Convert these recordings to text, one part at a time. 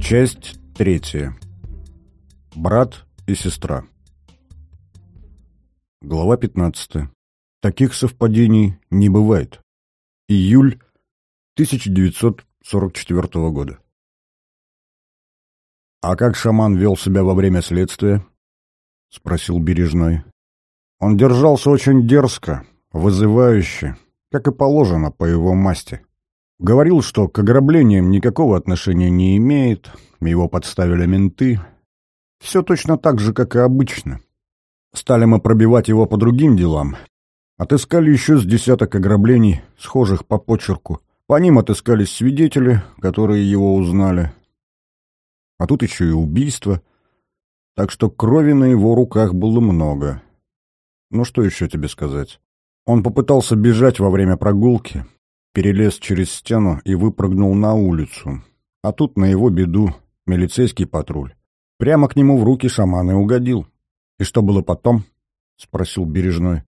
Часть третья. Брат и сестра. Глава 15. Таких совпадений не бывает. Июль 1944 года. «А как шаман вел себя во время следствия?» — спросил Бережной. Он держался очень дерзко, вызывающе, как и положено по его масти. Говорил, что к ограблениям никакого отношения не имеет, его подставили менты. Все точно так же, как и обычно. Стали мы пробивать его по другим делам. Отыскали еще с десяток ограблений, схожих по почерку. По ним отыскались свидетели, которые его узнали. А тут еще и убийство. Так что крови на его руках было много. Ну что еще тебе сказать? Он попытался бежать во время прогулки, перелез через стену и выпрыгнул на улицу. А тут на его беду милицейский патруль. Прямо к нему в руки шаман и угодил. «И что было потом?» — спросил Бережной.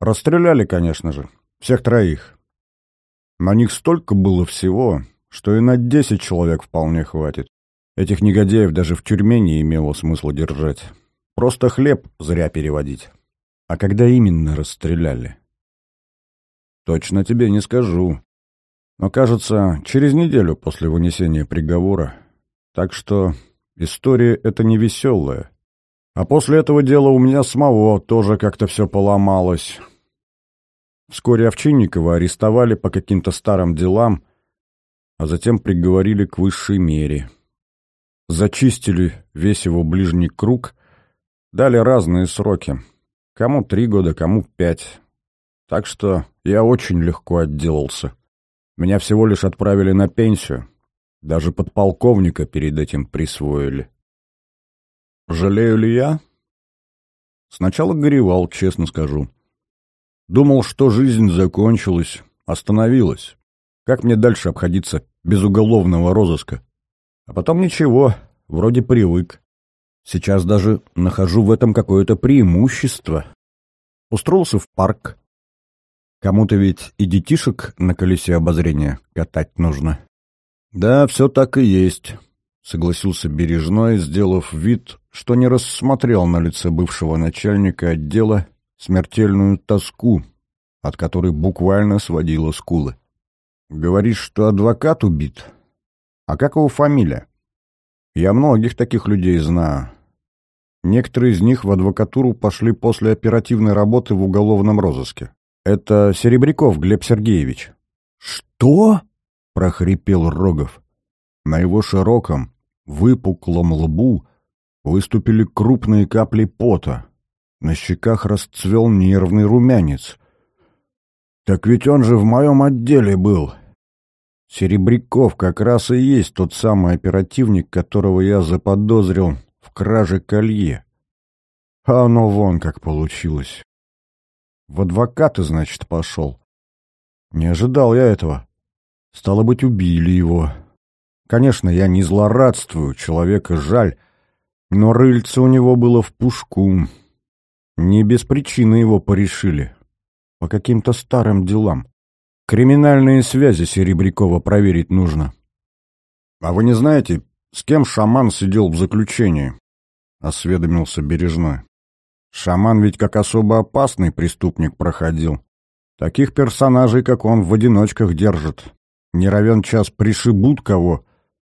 «Расстреляли, конечно же. Всех троих. На них столько было всего, что и на десять человек вполне хватит. Этих негодяев даже в тюрьме не имело смысла держать. Просто хлеб зря переводить. А когда именно расстреляли?» «Точно тебе не скажу. Но, кажется, через неделю после вынесения приговора. Так что история эта не веселая. А после этого дела у меня самого тоже как-то все поломалось. Вскоре Овчинникова арестовали по каким-то старым делам, а затем приговорили к высшей мере. Зачистили весь его ближний круг, дали разные сроки. Кому три года, кому пять. Так что я очень легко отделался. Меня всего лишь отправили на пенсию. Даже подполковника перед этим присвоили. Жалею ли я? Сначала горевал, честно скажу. Думал, что жизнь закончилась, остановилась. Как мне дальше обходиться без уголовного розыска? А потом ничего, вроде привык. Сейчас даже нахожу в этом какое-то преимущество. Устроился в парк, Кому-то ведь и детишек на колесе обозрения катать нужно. Да, все так и есть, согласился Бережной, сделав вид, что не рассмотрел на лице бывшего начальника отдела смертельную тоску, от которой буквально сводила скулы. Говоришь, что адвокат убит? А как его фамилия? Я многих таких людей знаю. Некоторые из них в адвокатуру пошли после оперативной работы в уголовном розыске. «Это Серебряков Глеб Сергеевич». «Что?» — прохрипел Рогов. На его широком, выпуклом лбу выступили крупные капли пота. На щеках расцвел нервный румянец. «Так ведь он же в моем отделе был!» Серебряков как раз и есть тот самый оперативник, которого я заподозрил в краже колье. А оно вон как получилось. В адвокаты, значит, пошел. Не ожидал я этого. Стало быть, убили его. Конечно, я не злорадствую, человека жаль, но рыльце у него было в пушку. Не без причины его порешили. По каким-то старым делам. Криминальные связи Серебрякова проверить нужно. А вы не знаете, с кем шаман сидел в заключении? Осведомился Бережной. Шаман ведь как особо опасный преступник проходил. Таких персонажей, как он, в одиночках держит. Не равен час пришибут кого,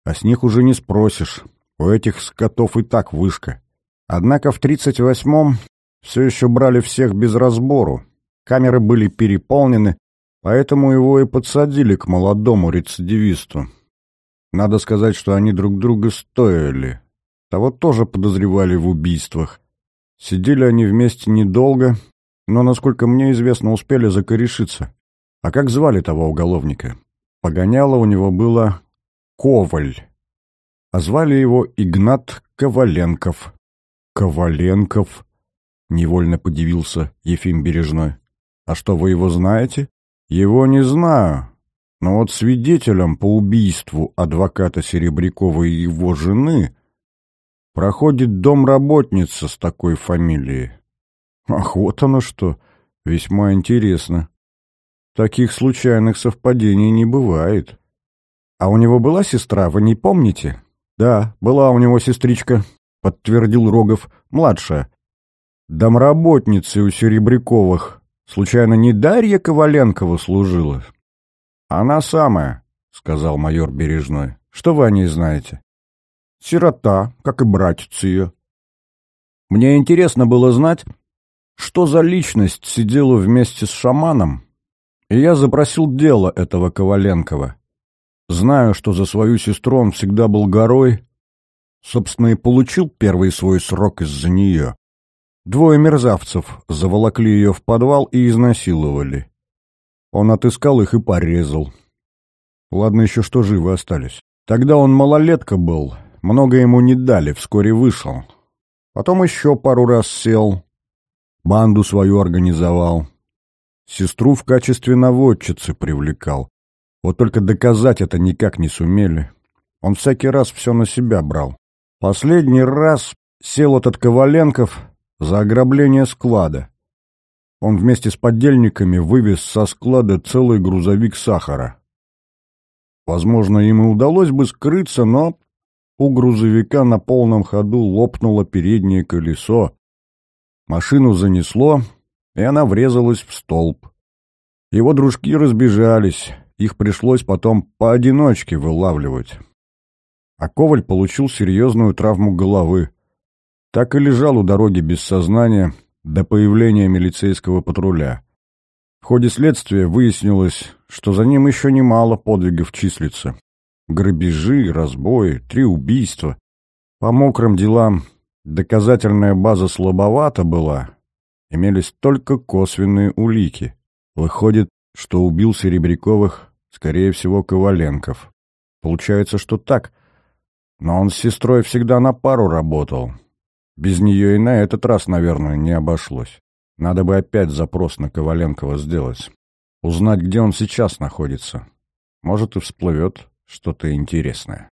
а с них уже не спросишь. У этих скотов и так вышка. Однако в тридцать восьмом все еще брали всех без разбору. Камеры были переполнены, поэтому его и подсадили к молодому рецидивисту. Надо сказать, что они друг друга стоили. Того тоже подозревали в убийствах. Сидели они вместе недолго, но, насколько мне известно, успели закорешиться. А как звали того уголовника? Погоняло у него было Коваль, а звали его Игнат Коваленков. Коваленков? Невольно подивился Ефим Бережной. А что, вы его знаете? Его не знаю. Но вот свидетелем по убийству адвоката Серебрякова и его жены Проходит домработница с такой фамилией. Ах, вот оно что. Весьма интересно. Таких случайных совпадений не бывает. А у него была сестра, вы не помните? Да, была у него сестричка, подтвердил Рогов, младшая. Домработницей у Серебряковых. Случайно не Дарья Коваленкова служила? Она самая, сказал майор Бережной. Что вы о ней знаете? Сирота, как и братец ее. Мне интересно было знать, что за личность сидела вместе с шаманом, и я запросил дело этого Коваленкова. Знаю, что за свою сестру он всегда был горой, собственно, и получил первый свой срок из-за нее. Двое мерзавцев заволокли ее в подвал и изнасиловали. Он отыскал их и порезал. Ладно еще, что живы остались. Тогда он малолетка был, много ему не дали, вскоре вышел. Потом еще пару раз сел, банду свою организовал. Сестру в качестве наводчицы привлекал. Вот только доказать это никак не сумели. Он всякий раз все на себя брал. Последний раз сел этот Коваленков за ограбление склада. Он вместе с подельниками вывез со склада целый грузовик сахара. Возможно, им и удалось бы скрыться, но у грузовика на полном ходу лопнуло переднее колесо. Машину занесло, и она врезалась в столб. Его дружки разбежались, их пришлось потом поодиночке вылавливать. А Коваль получил серьезную травму головы. Так и лежал у дороги без сознания до появления милицейского патруля. В ходе следствия выяснилось, что за ним еще немало подвигов числится. Грабежи, разбои, три убийства. По мокрым делам доказательная база слабовата была, имелись только косвенные улики. Выходит, что убил Серебряковых, скорее всего, Коваленков. Получается, что так. Но он с сестрой всегда на пару работал. Без нее и на этот раз, наверное, не обошлось. Надо бы опять запрос на Коваленкова сделать. Узнать, где он сейчас находится. Может, и всплывет что-то интересное.